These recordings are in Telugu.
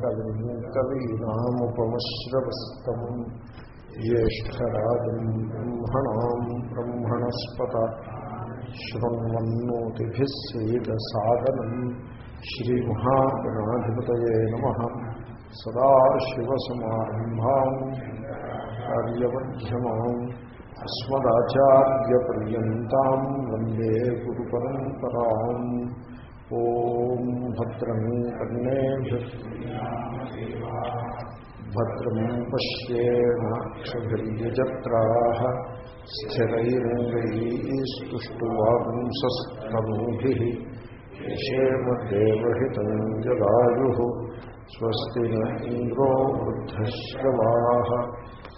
కవిం కవీనాముపమశ్రవస్తమ జ్యేష్టరాజం బ్రహ్మణా బ్రహ్మణస్పత శృణ్వన్నోతిభిస్సేదసాదనం శ్రీమహాగణాధిపతయే నమ సదాశివసమారంభా కార్యమ్యమా అస్మదాచార్యపర్యంతం వందే గురు పరంపరా ॐ भद्रम् कर्णेभिः भद्रम् पश्येणाक्षभिर्यजत्राः स्थिरैरङ्गैस्तुष्टुवांसस्तनूभिः क्षेमदेवहितम् जलायुः स्वस्ति न इन्द्रो वृद्धश्रवाः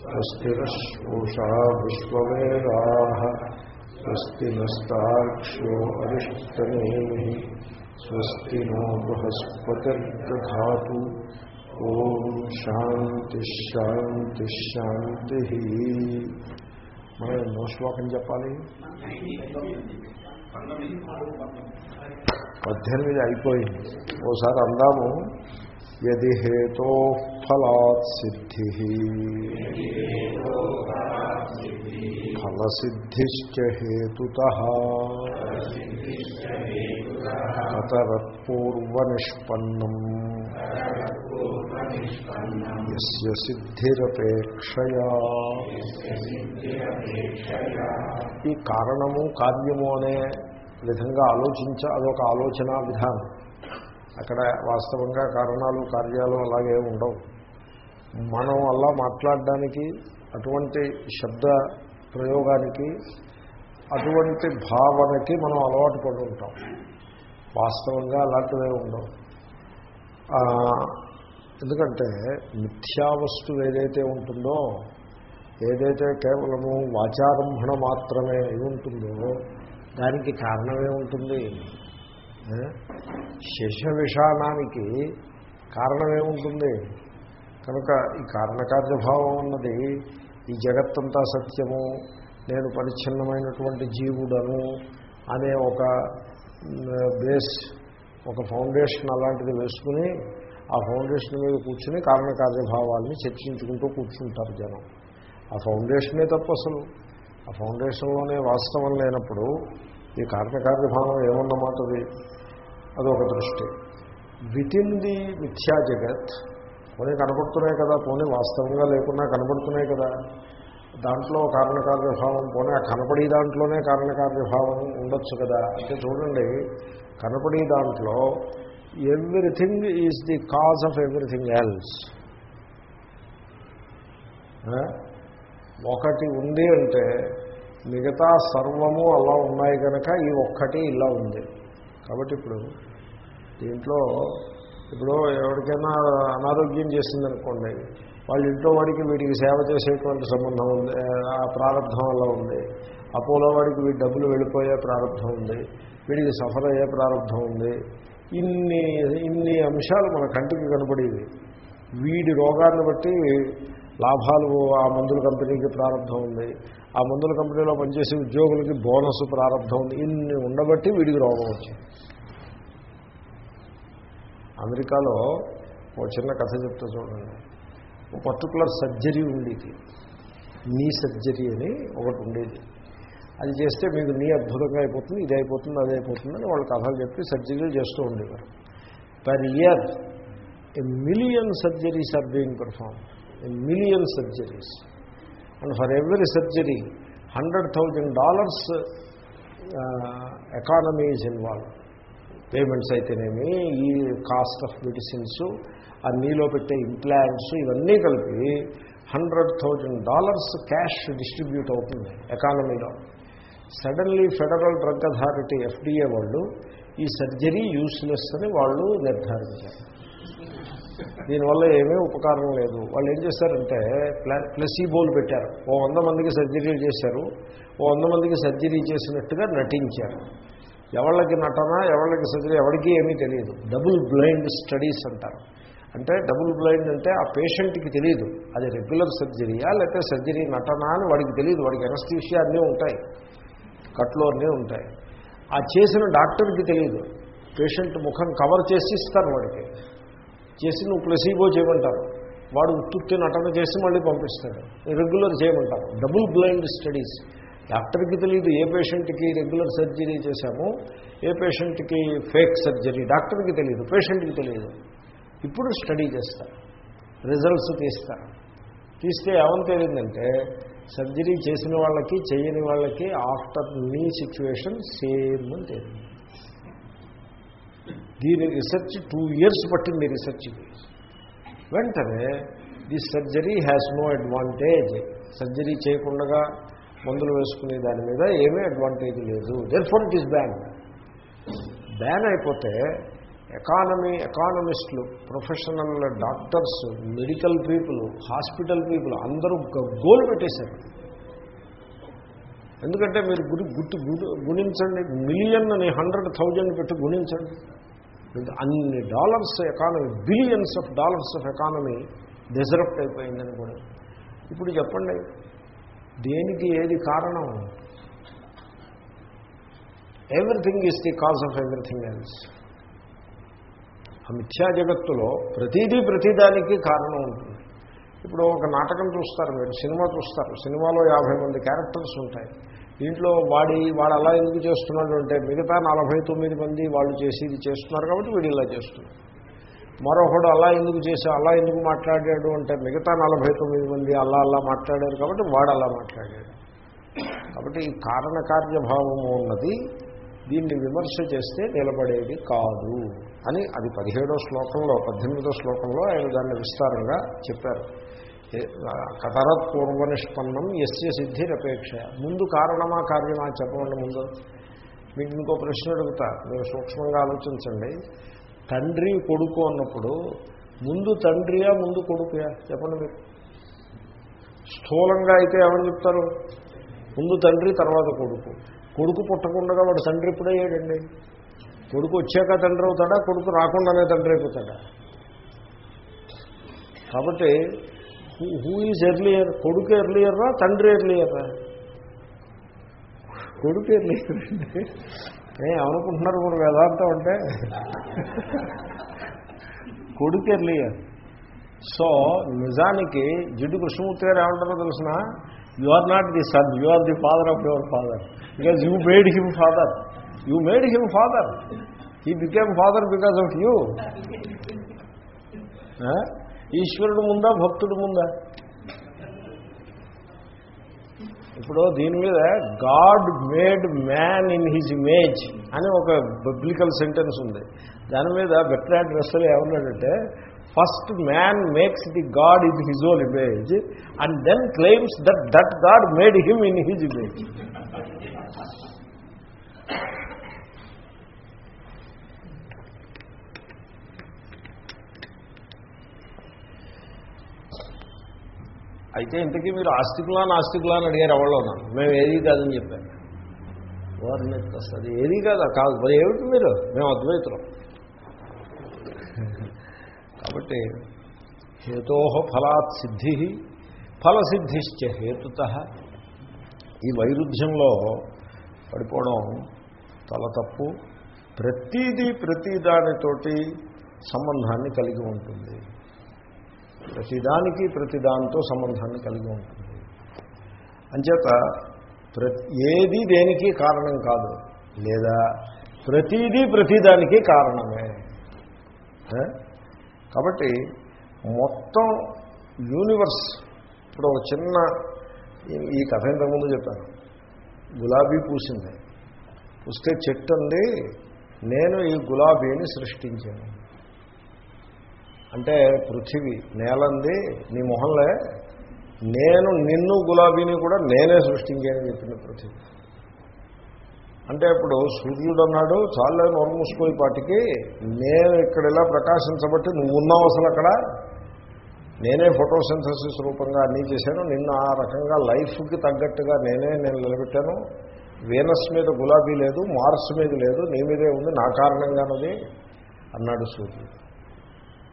स्वस्ति नूषा विश्ववेदाः स्वस्ति नस्ताक्ष्यो अरिष्टनेमिः స్వస్తి నో బృహస్పతిర్దా ఓం శాంతి శాంతి శాంతి మనం ఎన్నో శ్లోకం చెప్పాలి పద్దెనిమిది అయిపోయింది. ఓసారి అందాము. యది హేతో ఫలాత్ సిద్ధి ఫలసిద్ధిశ్చ హేతుత అతరత్పూర్వనిష్పన్నం యస్య సిద్ధిరపేక్షయా ఈ కారణము కార్యము అనే విధంగా ఆలోచించ అదొక ఆలోచన విధానం. అక్కడ వాస్తవంగా కారణాలు కార్యాలు అలాగే ఉండవు. మనం అలా మాట్లాడడానికి అటువంటి శబ్ద ప్రయోగానికి అటువంటి భావనకి మనం అలవాటు పడి ఉంటాం. వాస్తవంగా అలాంటివే ఉండవు. ఎందుకంటే మిథ్యా వస్తువు ఏదైతే ఉంటుందో ఏదైతే కేవలము వాచారంభణ మాత్రమే ఉంటుందో దానికి కారణమే ఉంటుంది శశ విషాణానికి కారణమేముంటుంది? కనుక ఈ కారణకార్యభావం అన్నది ఈ జగత్తంతా సత్యము నేను పరిచ్ఛిన్నమైనటువంటి జీవుడను అనే ఒక బేస్ ఒక ఫౌండేషన్ అలాంటిది వేసుకుని ఆ ఫౌండేషన్ మీద కూర్చుని కారణకార్యభావాల్ని చర్చించుకుంటూ కూర్చుంటారు జనం. ఆ ఫౌండేషనే తప్పు అసలు ఆ ఫౌండేషన్లోనే వాస్తవం లేనప్పుడు ఈ కారణకార్యభావం ఏమన్నమాటది? అదొక దృష్టి. విత్ ఇన్ ది మిథ్యా జగత్ పోనీ కనపడుతున్నాయి కదా పోనీ వాస్తవంగా లేకుండా కనపడుతున్నాయి కదా. దాంట్లో కారణకార్యభావం పోనీ ఆ కనపడే దాంట్లోనే కారణకార్యభావం ఉండొచ్చు కదా. అంటే చూడండి కనపడే దాంట్లో everything is the cause of everything else ఒకటి ఉంది అంటే మిగతా సర్వము అలా ఉన్నాయి కనుక ఈ ఒక్కటి ఇలా ఉంది. కాబట్టి ఇప్పుడు దీంట్లో ఇప్పుడు ఎవరికైనా అనారోగ్యం చేసిందనుకోండి వాళ్ళ ఇంట్లో వాడికి వీడికి సేవ చేసేటువంటి సంబంధం ఉంది ఆ ప్రారంభం వల్ల ఉంది. అపోలో వాడికి వీడి డబ్బులు వెళ్ళిపోయే ప్రారంభం ఉంది వీడికి సఫర్ అయ్యే ప్రారంభం ఉంది. ఇన్ని ఇన్ని అంశాలు మన కంటికి కనపడేవి. వీడి రోగాన్ని బట్టి లాభాలు ఆ మందుల కంపెనీకి ప్రారంభం ఉంది. ఆ మందుల కంపెనీలో పనిచేసే ఉద్యోగులకి బోనస్ ప్రారంభం ఉంది. ఇన్ని ఉండబట్టి వీడికి రోగం వచ్చింది. అమెరికాలో ఒక చిన్న కథ చెప్తా చూడండి. ఒక పర్టికులర్ సర్జరీ ఉండేది. నీ సర్జరీ అని ఒకటి ఉండేది. అది చేస్తే మీకు నీ అద్భుతంగా అయిపోతుంది ఇది అయిపోతుంది అది అయిపోతుంది అని వాళ్ళు కథలు చెప్పి సర్జరీలు చేస్తూ ఉండేవారు. Per year a million surgeries are being perform million surgeries and for every surgery hundred thousand dollars economies is involve payments అయితేనేమి ఈ కాస్ట్ ఆఫ్ మెడిసిన్స్ ఆ నీలో పెట్టే ఇంప్లాంట్స్ ఇవన్నీ కలిపి hundred thousand dollars cash distribute అవుతుంది ఎకానమీలో suddenly federal drug authority FDA వాళ్ళు ఈ సర్జరీ యూస్లెస్ అని వాళ్ళు నిర్ధారించారు. దీనివల్ల ఏమీ ఉపకారం లేదు. వాళ్ళు ఏం చేశారంటే ప్లసీబోలు పెట్టారు. ఓ వంద మందికి సర్జరీలు చేశారు. ఓ వంద మందికి సర్జరీ చేసినట్టుగా నటించారు. ఎవళ్ళకి నటన ఎవళ్ళకి సర్జరీ ఎవరికి ఏమీ తెలియదు. డబుల్ బ్లైండ్ స్టడీస్ అంటారు. అంటే డబుల్ బ్లైండ్ అంటే ఆ పేషెంట్కి తెలియదు. అది రెగ్యులర్ సర్జరీయా లేకపోతే సర్జరీ నటన అని వాడికి తెలియదు. వాడికి ఎనస్టీషియా అన్నీ ఉంటాయి. కట్లో అన్నీ ఉంటాయి. ఆ చేసిన డాక్టర్కి తెలియదు. పేషెంట్ ముఖం కవర్ చేసి ఇస్తారు వాడికి. చేసి నువ్వు ప్లసీబో చేయమంటారు వాడు ఉత్తుత్తి నటన చేసి మళ్ళీ పంపిస్తాడు. రెగ్యులర్ చేయమంటారు డబుల్ బ్లైండ్ స్టడీస్ డాక్టర్కి తెలియదు ఏ పేషెంట్కి రెగ్యులర్ సర్జరీ చేశాము ఏ పేషెంట్కి ఫేక్ సర్జరీ డాక్టర్కి తెలియదు పేషెంట్కి తెలియదు ఇప్పుడు స్టడీ చేస్తారు రిజల్ట్స్ తీస్తారు తీస్తే ఏమని తెలియదంటే సర్జరీ చేసిన వాళ్ళకి చేయని వాళ్ళకి ఆఫ్టర్ మీ సిచ్యువేషన్ సేమ్ అని తెలియదు దీని రీసెర్చ్ టూ ఇయర్స్ పట్టింది రీసెర్చ్కి వెంటనే the surgery has no advantage. Surgery చేయకుండా మందులు వేసుకునే దాని మీద ఏమీ అడ్వాంటేజ్ లేదు. Then for it is ban ban అయిపోతే economy ఎకానమిస్టులు professional doctors medical people hospital people అందరూ గోల్ పెట్టేశారు. ఎందుకంటే మీరు గుడి గుర్తు గుణించండి. మిలియన్ అని హండ్రెడ్ థౌజండ్ పెట్టి గుణించండి. అన్ని dollars economy billions of dollars of economy disrupt అయిపోయిందని కూడా. ఇప్పుడు చెప్పండి దేనికి ఏది కారణం? Everything is the cause of everything else ఆ మిథ్యా జగత్తులో ప్రతిదీ ప్రతిదానికి కారణం ఉంటుంది. ఇప్పుడు ఒక నాటకం చూస్తారు మీరు సినిమా చూస్తారు. సినిమాలో యాభై మంది క్యారెక్టర్స్ ఉంటాయి. దీంట్లో వాడి వాడు అలా ఎందుకు చేస్తున్నాడు అంటే మిగతా నలభై తొమ్మిది మంది వాళ్ళు చేసి ఇది చేస్తున్నారు కాబట్టి వీడు ఇలా చేస్తున్నాడు. మరొకడు అలా ఎందుకు చేసి అలా ఎందుకు మాట్లాడాడు అంటే మిగతా నలభై తొమ్మిది మంది అలా అలా మాట్లాడారు కాబట్టి వాడు అలా మాట్లాడాడు. కాబట్టి ఈ కారణకార్యభావము ఉన్నది దీన్ని విమర్శ చేస్తే నిలబడేది కాదు అని అది పదిహేడో శ్లోకంలో పద్దెనిమిదో శ్లోకంలో ఆయన దాన్ని విస్తారంగా చెప్పారు. కథరత్ పూర్వ నిష్పన్నం ఎస్య సిద్ధిరపేక్ష. ముందు కారణమా కార్యమా చెప్పండి ముందు. మీకు ఇంకో ప్రశ్న అడుగుతా. మీరు సూక్ష్మంగా ఆలోచించండి. తండ్రి కొడుకు అన్నప్పుడు ముందు తండ్రియా ముందు కొడుకుయా? చెప్పండి మీరు. స్థూలంగా అయితే ఏమని చెప్తారు? ముందు తండ్రి తర్వాత కొడుకు. కొడుకు పుట్టకుండా వాడు తండ్రి ఇప్పుడయ్యాడండి. కొడుకు వచ్చాక తండ్రి అవుతాడా? కొడుకు రాకుండానే తండ్రి అయిపోతాడా? కాబట్టి హూ ఈజ్ ఎర్లియర్ కొడుకు ఎర్లియర్రా తండ్రి ఎర్లియర్రా కొడుకు ఎర్లియర్ ఏ అనుకుంటున్నారు మీరు వేదాంతం అంటే? కొడుకు ఎర్లియర్ సో నిజానికి జిడ్డు కృష్ణమూర్తి గారు ఏమంటారో తెలిసిన? You are not the son you are the father of your father because you made him father you made him father he became father because of you ఈశ్వరుడు ముందా భక్తుడు ముందా? ఇప్పుడు దీని మీద God made man in his image అని ఒక బిబ్లికల్ సెంటెన్స్ ఉంది. దాని మీద బెట్రాడ్ రస్సలు ఏమన్నాడంటే first man makes the God in his own image and then claims that that God made him in his image. అయితే ఇంతకీ మీరు ఆస్తికులా నాస్తికులా అని అడిగారు ఎవరిలోనా మేము ఏది కాదని చెప్పాను వారిని వస్తుంది ఏది కాదా? కాదు. మరి ఏమిటి మీరు? మేము అద్వైతులం. కాబట్టి హేతో ఫలాత్ సిద్ధి ఫలసిద్ధిశ్చ హేతుత. ఈ వైరుధ్యంలో పడిపోవడం తల తప్పు. ప్రతీది ప్రతిదానితోటి సంబంధాన్ని కలిగి ఉంటుంది. ప్రతిదానికి ప్రతిదానితో సంబంధాన్ని కలిగి ఉంటుంది. అంచేత ప్రతి ఏది దేనికి కారణం కాదు లేదా ప్రతిదీ ప్రతిదానికి కారణమే. కాబట్టి మొత్తం యూనివర్స్ ఇప్పుడు ఒక చిన్న ఈ కథ ఇంతకుముందు చెప్పాను. గులాబీ పూసింది. పూస్తే చెట్టు ఉంది నేను ఈ గులాబీని సృష్టించాను. అంటే పృథివీ నేలంది నీ మొహంలే. నేను నిన్ను గులాబీని కూడా నేనే సృష్టించానని చెప్పింది పృథివీ. అంటే ఇప్పుడు సూర్యుడు అన్నాడు చాలా నోరు మూసుకునే పాటికి నేను ఇక్కడ ఇలా ప్రకాశించబట్టి నువ్వు ఉన్నావు అసలు అక్కడ? నేనే ఫోటోసింథసిస్ రూపంగా అన్నీ చేశాను నిన్న ఆ రకంగా లైఫ్కి తగ్గట్టుగా నేనే నేను నిలబెట్టాను. వీనస్ మీద గులాబీ లేదు మార్స్ మీద లేదు నీ మీదే ఉంది నా కారణంగానది అన్నాడు సూర్యుడు.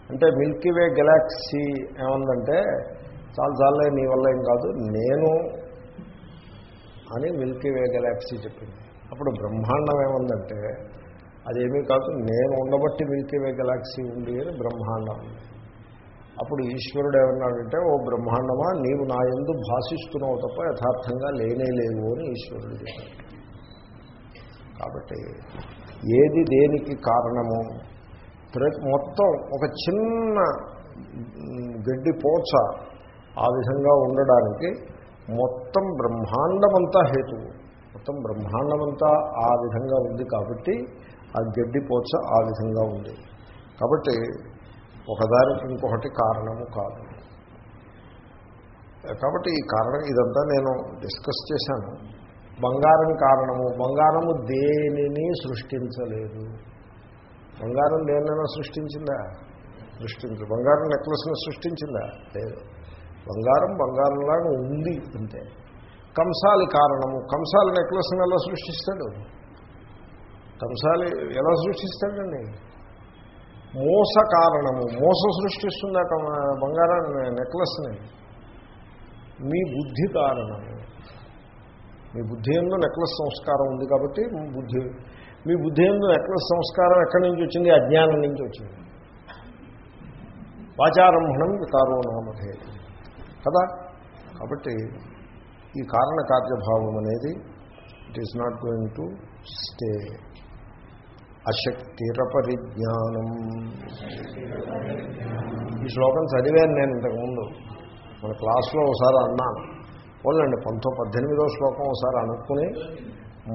అంటే మిల్కీ వే గెలాక్సీ ఏముందంటే చాలా చాలే నీ వల్ల ఏం కాదు నేను అని మిల్కీ వే గెలాక్సీ చెప్పింది. అప్పుడు బ్రహ్మాండం ఏముందంటే అదేమీ కాదు నేను ఉండబట్టి మిల్కీ వే గెలాక్సీ ఉంది అని బ్రహ్మాండం అప్పుడు ఈశ్వరుడు ఏమన్నాడంటే ఓ బ్రహ్మాండమా నీవు నా ఎందు భాషిస్తున్నావు తప్ప యథార్థంగా లేనే లేవు అని ఈశ్వరుడు చెప్పాడు. కాబట్టి ఏది దేనికి కారణము? మొత్తం ఒక చిన్న గడ్డి పోచ ఆ విధంగా ఉండడానికి మొత్తం బ్రహ్మాండమంతా హేతువు. మొత్తం బ్రహ్మాండమంతా ఆ విధంగా ఉంది కాబట్టి ఆ గడ్డి పోచ ఆ విధంగా ఉంది. కాబట్టి ఒకదానికి ఇంకొకటి కారణము కాదు. కాబట్టి ఈ కారణం ఇదంతా నేను డిస్కస్ చేశాను. బంగారం కారణము బంగారము దేనిని సృష్టించలేదు. బంగారం దేన్నైనా సృష్టించిందా? సృష్టించు. బంగారం నెక్లెస్ని సృష్టించిందా? లేదు. బంగారం బంగారంలాగా ఉంది అంతే. కంసాలి కారణము. కంసాలి నెక్లెస్ని ఎలా సృష్టిస్తాడు? కంసాలి ఎలా సృష్టిస్తాడండి? మోస కారణము. మోస సృష్టిస్తుందా బంగారాన్ని నెక్లెస్ని? మీ బుద్ధి కారణము. మీ బుద్ధి ఎందు నెక్లెస్ సంస్కారం ఉంది కాబట్టి మీ బుద్ధి మీ బుద్ధి ఎందు ఎక్కడ సంస్కారం ఎక్కడి నుంచి వచ్చింది? అజ్ఞానం నుంచి వచ్చింది. వాచారంభణం వికారో నామధే కదా? కాబట్టి ఈ కారణ కార్యభావం అనేది it is not going to stay అశక్తిరపరిజ్ఞానం ఈ శ్లోకం చదివాను నేను ఇంతకుముందు. మన క్లాస్లో ఒకసారి అన్నాను. పోలండి పంతొమ్మిది పద్దెనిమిదో శ్లోకం ఒకసారి అనుకుని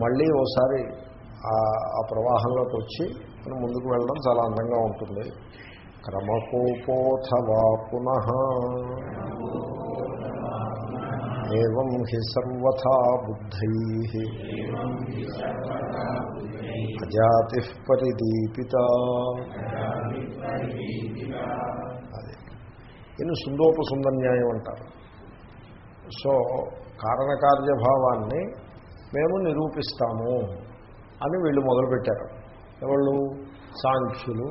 మళ్ళీ ఒకసారి ఆ- ప్రవాహంలోకి వచ్చి మనం ముందుకు వెళ్ళడం చాలా అందంగా ఉంటుంది. క్రమకోపోథవా పునః. ఏం హి సర్వథా బుద్ధై. అజాతి పరిదీపిత. అది. దీన్ని సుందోపసుంద న్యాయం అంటారు. సో కారణకార్యభావాన్ని మేము నిరూపిస్తాము. అని వీళ్ళు మొదలుపెట్టారు. ఎవళ్ళు? సాంఖ్యులు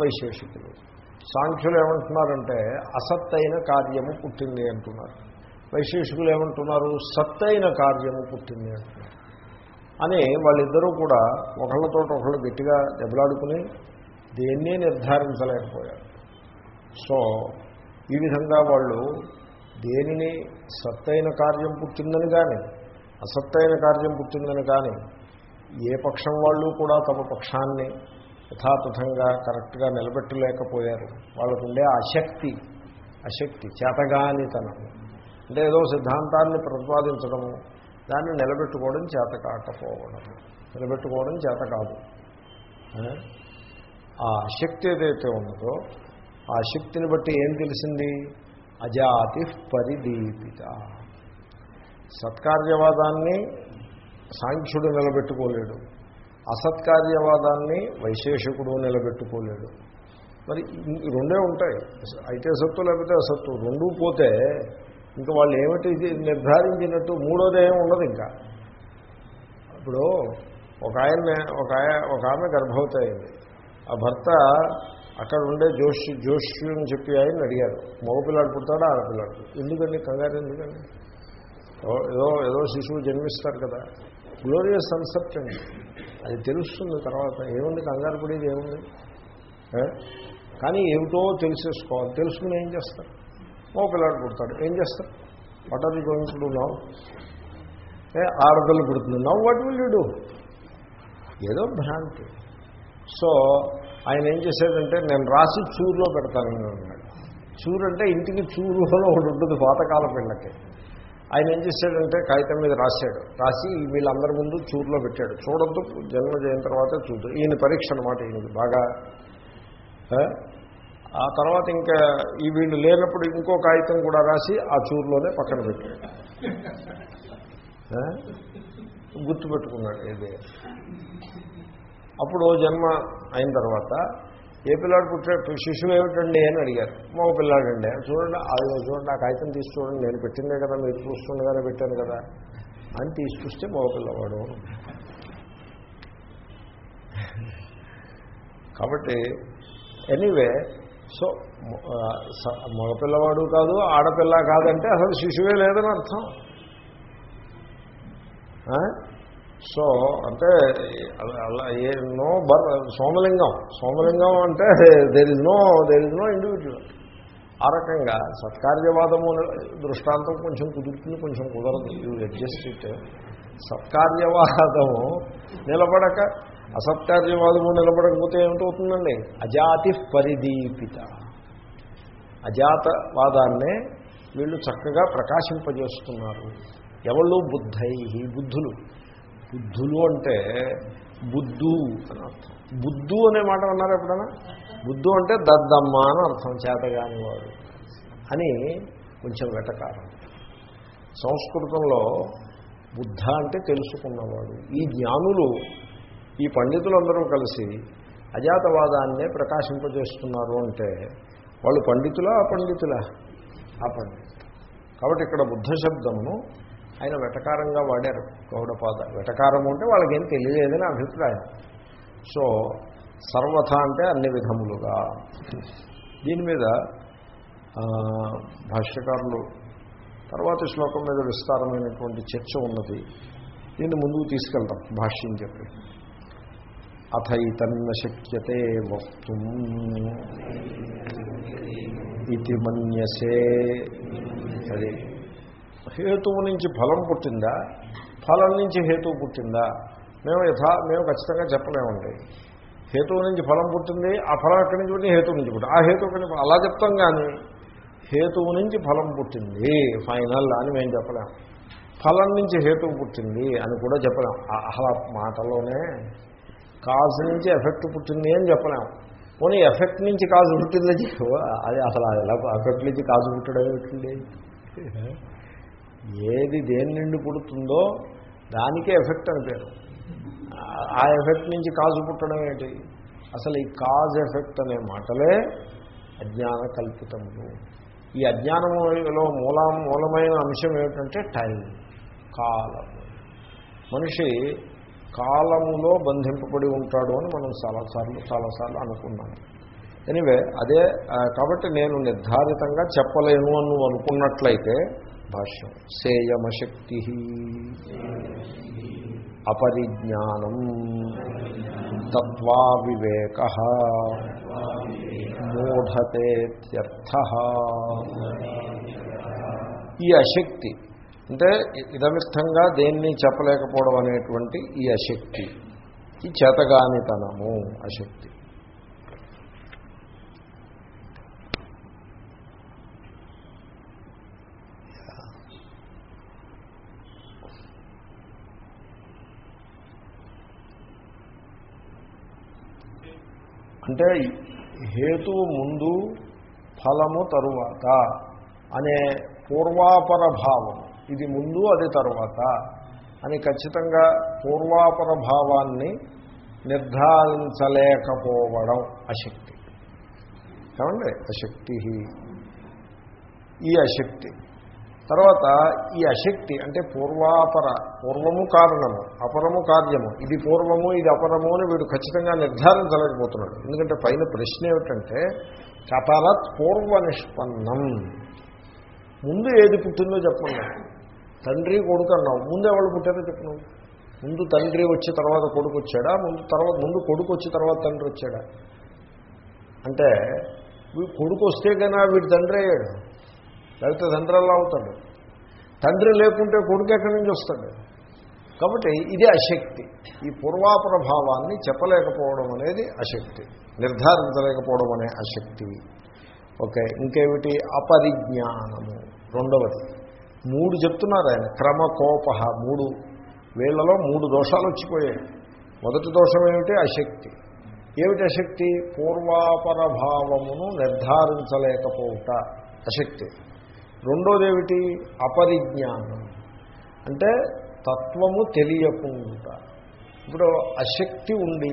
వైశేషికులు. సాంఖ్యులు ఏమంటున్నారంటే అసత్తైన కార్యము పుట్టింది అంటున్నారు. వైశేషికులు ఏమంటున్నారు? సత్తైన కార్యము పుట్టింది అంటున్నారు. అని వాళ్ళిద్దరూ కూడా ఒకళ్ళతో ఒకళ్ళు గట్టిగా దెబ్బలాడుకుని దేన్నే నిర్ధారించలేకపోయారు. సో ఈ విధంగా వాళ్ళు దేనిని సత్తైన కార్యం పుట్టిందని కానీ అసత్తైన కార్యం పుట్టిందని కానీ ఏ పక్షం వాళ్ళు కూడా తమ పక్షాన్ని యథాతథంగా కరెక్ట్గా నిలబెట్టలేకపోయారు. వాళ్ళకుండే అశక్తి అశక్తి చేతగానితనం. అంటే ఏదో సిద్ధాంతాన్ని ప్రతిపాదించడము దాన్ని నిలబెట్టుకోవడం చేత కాకపోవడం. నిలబెట్టుకోవడం చేత కాదు. ఆ? ఆ శక్తి ఏదైతే ఉన్నదో ఆ శక్తిని బట్టి ఏం తెలిసింది? అజాతి పరిదీపిత. సత్కార్యవాదాన్ని సాంఖ్యుడు నిలబెట్టుకోలేడు. అసత్కార్యవాదాన్ని వైశేషకుడు నిలబెట్టుకోలేడు. మరి రెండే ఉంటాయి. అయితే సత్తు లేకపోతే అసత్తు. రెండూ పోతే ఇంకా వాళ్ళు ఏమిటి ఇది నిర్ధారించినట్టు మూడోదేం ఉండదు ఇంకా. ఇప్పుడు ఒక ఆయన ఒక ఒక ఆమె గర్భవతి అయింది. ఆ భర్త అక్కడ ఉండే జోషి జోష్యు అని చెప్పి ఆయన అడిగారు. మగపిల్లాడు పుడతాడా ఆడపిల్లాడు ఎందుకండి? కంగారు ఎందుకండి? ఏదో ఏదో శిశువు జన్మిస్తారు కదా. గ్లోరియస్ సన్సెప్ట్ అండి. అది తెలుస్తుంది తర్వాత. ఏముంది? కంగారు పడేది ఏముంది? కానీ ఏమిటో తెలిసేసుకోవాలి. తెలుసుకుని ఏం చేస్తారు? ఓ పిల్లాడు పుడతాడు. ఏం చేస్తారు? What are you going to do now ఏ? ఆడపిల్ల పుడుతుంది. Now what will you do ఏదో భ్రాంతి. సో ఆయన ఏం చేశాడంటే నేను రాసి చూరులో పెడతానని అన్నాడు. చూరు అంటే ఇంటికి చూరులో ఒకటి ఉంటుంది పాతకాల పిల్లకి ఆయన ఏం చేశాడంటే కాగితం మీద రాశాడు. రాసి వీళ్ళందరి ముందు చూరులో పెట్టాడు. చూడద్దు జన్మ చేయని తర్వాత చూద్దు. ఈయన పరీక్ష అనమాట ఈయనకి బాగా. ఆ? తర్వాత ఇంకా ఈ వీళ్ళు లేనప్పుడు ఇంకో కాగితం కూడా రాసి ఆ చూరులోనే పక్కన పెట్టాడు. గుర్తుపెట్టుకున్నాడు ఏదే. అప్పుడు జన్మ అయిన తర్వాత ఏ పిల్లాడు పుట్టాడు? శిశువు ఏమిటండి అని అడిగారు. మగ పిల్లాడండి. చూడండి అది చూడండి ఆ కాగితం తీసి చూడండి నేను పెట్టిందే కదా మీరు చూస్తుండగానే పెట్టాను కదా అని తీసి చూస్తే మగ పిల్లవాడు. కాబట్టి ఎనీవే సో మగపిల్లవాడు కాదు ఆడపిల్ల కాదంటే అసలు శిశువే లేదని అర్థం. సో అంటే అలా- అలా ఏ నో బర్ సోమలింగం. సోమలింగం అంటే there is no there is no individual ఆ రకంగా సత్కార్యవాదము దృష్టాంతం కొంచెం కుదురుతుంది కొంచెం కుదరదు. యూ అడ్జస్ట్ ఇట్ సత్కార్యవాదము నిలబడక అసత్కార్యవాదము నిలబడకపోతే ఏమిటవుతుందండి? అజాతి పరిదీపిత. అజాతవాదాన్నే వీళ్ళు చక్కగా ప్రకాశింపజేస్తున్నారు. ఎవళ్ళు? బుద్ధై బుద్ధులు. బుద్ధులు అంటే బుద్ధు అని అర్థం. బుద్ధు అనే మాట అన్నారు ఎప్పుడైనా బుద్ధు అంటే దద్దమ్మ అని అర్థం చేతగాని వాడు అని కొంచెం వెటకారం. సంస్కృతంలో బుద్ధ అంటే తెలుసుకున్నవాడు. ఈ జ్ఞానులు ఈ పండితులందరూ కలిసి అజాతవాదాన్నే ప్రకాశింపజేస్తున్నారు అంటే వాళ్ళు పండితులా అపండితులా అపండితులు కాబట్టి ఇక్కడ బుద్ధ శబ్దమును ఆయన వెటకారంగా వాడారు గౌడపాద. వెటకారము అంటే వాళ్ళకేం తెలియలేదని అభిప్రాయం. సో సర్వథ అంటే అన్ని విధములుగా. దీని మీద భాష్యకారులు తర్వాతి శ్లోకం మీద విస్తారమైనటువంటి చర్చ ఉన్నది. దీన్ని ముందుకు తీసుకెళ్తాం భాష్యం చెప్పి. అథైతన్న శక్యతే వక్తు ఇది మన్యసే. అది. హేతువు నుంచి ఫలం పుట్టిందా? ఫలం నుంచి హేతువు పుట్టిందా? మేము యథా మేము ఖచ్చితంగా చెప్పలేమండి. హేతువు నుంచి ఫలం పుట్టింది ఆ ఫలం ఎక్కడి నుంచి పుట్టింది? హేతువు నుంచి పుట్టింది. ఆ హేతువు కానీ అలా చెప్తాం కానీ హేతువు నుంచి ఫలం పుట్టింది ఫైనల్ అని మేము చెప్పలేం. ఫలం నుంచి హేతువు పుట్టింది అని కూడా చెప్పలేం. ఆ- అసలు మాటలోనే కాజ్ నుంచి ఎఫెక్ట్ పుట్టింది అని చెప్పలేం. పోనీ ఎఫెక్ట్ నుంచి కాజు పుట్టిందని చెప్పు అది అసలు ఎలా ఎఫెక్ట్ నుంచి కాజు పుట్టడం ఏమిటండి? ఏది దేని నుండి పుడుతుందో దానికే ఎఫెక్ట్ అని పేరు. ఆ- ఎఫెక్ట్ నుంచి కాజు పుట్టడం ఏంటి? అసలు ఈ కాజ్ ఎఫెక్ట్ అనే మాటలే అజ్ఞాన కల్పితములు. ఈ అజ్ఞానంలో మూల మూలమైన అంశం ఏమిటంటే టైం కాలము. మనిషి కాలములో బంధింపబడి ఉంటాడు అని మనం చాలాసార్లు చాలాసార్లు అనుకున్నాము ఎనివే అదే కాబట్టి నేను నిర్ధారితంగా చెప్పలేను అని నువ్వు అనుకున్నట్లయితే భాష్యం. సేయమశక్తి. అపరిజ్ఞానం. తద్వా వివేక మూఢతేత్యర్థ. ఈ అశక్తి అంటే ఇదమిత్తంగా దేన్ని చెప్పలేకపోవడం అనేటువంటి ఈ అశక్తి ఈ చేతగానితనము అశక్తి. అంటే హేతువు ముందు ఫలము తరువాత అనే పూర్వాపర భావం. ఇది ముందు అది తరువాత అని ఖచ్చితంగా పూర్వాపర భావాన్ని నిర్ధారించలేకపోవడం అశక్తి. ఏమండి? అశక్తి. ఈ అశక్తి. తర్వాత ఈ అశక్తి అంటే పూర్వాపర పూర్వము కారణము అపరము కార్యము ఇది పూర్వము ఇది అపరము అని వీడు ఖచ్చితంగా నిర్ధారించలేకపోతున్నాడు. ఎందుకంటే పైన ప్రశ్న ఏమిటంటే కతరత్ పూర్వ నిష్పన్నం. ముందు ఏది పుట్టిందో చెప్పండి. తండ్రి కొడుకు అన్నావు. ముందు ఎవరు పుట్టారో చెప్పను ముందు తండ్రి వచ్చి తర్వాత కొడుకు వచ్చాడా? ముందు తర్వాత ముందు కొడుకు వచ్చి తర్వాత తండ్రి వచ్చాడా? అంటే వీడు కొడుకు వస్తే కన్నా వీడు తండ్రి అయ్యాడు. లేకపోతే తండ్రి అలా అవుతాడు. తండ్రి లేకుంటే కొడుకు ఎక్కడి నుంచి వస్తాడు? కాబట్టి ఇది అశక్తి. ఈ పూర్వాప్రభావాన్ని చెప్పలేకపోవడం అనేది అశక్తి. నిర్ధారించలేకపోవడం అనే అశక్తి. ఓకే ఇంకేమిటి? అపరిజ్ఞానము. రెండవది. మూడు చెప్తున్నారు ఆయన. క్రమకోప మూడు. వీళ్ళలో మూడు దోషాలు వచ్చిపోయాయి. మొదటి దోషం ఏమిటి? అశక్తి. ఏమిటి అశక్తి? పూర్వాపరభావమును నిర్ధారించలేకపోవుట. అశక్తి. రెండోది ఏమిటి అపరిజ్ఞానం. అంటే తత్వము తెలియకుండా ఇప్పుడు అశక్తి ఉండి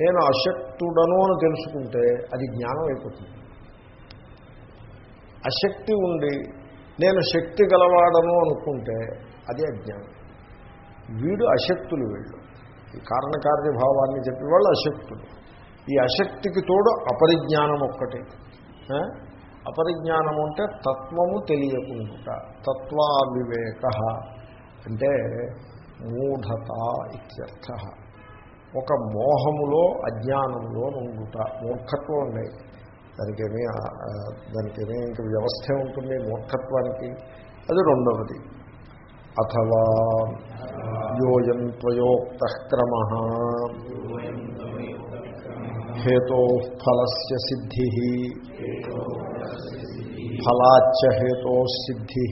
నేను అశక్తుడను అని తెలుసుకుంటే అది జ్ఞానం అయిపోతుంది. అశక్తి ఉండి నేను శక్తి గలవాడను అనుకుంటే అది అజ్ఞానం. వీడు అశక్తులు వీళ్ళు. ఈ కారణకార్యభావాన్ని చెప్పి వాళ్ళు అశక్తులు. ఈ అశక్తికి తోడు అపరిజ్ఞానం ఒక్కటి. ఆ? అపరిజ్ఞానం అంటే తత్వము తెలియకుండా తత్వావివేక అంటే మూఢత ఇత్యర్థ. ఒక మోహములో అజ్ఞానములో ఉండుట మూర్ఖత్వం ఉండే దానికేమీ దానికేమీ ఇంక వ్యవస్థ ఉంటుంది మూర్ఖత్వానికి. అది రెండవది. అథవా యోయం త్వయోక్త క్రమ. హేతో ఫలస్య సిద్ధి. ఫలాచ హేతో సిద్ధి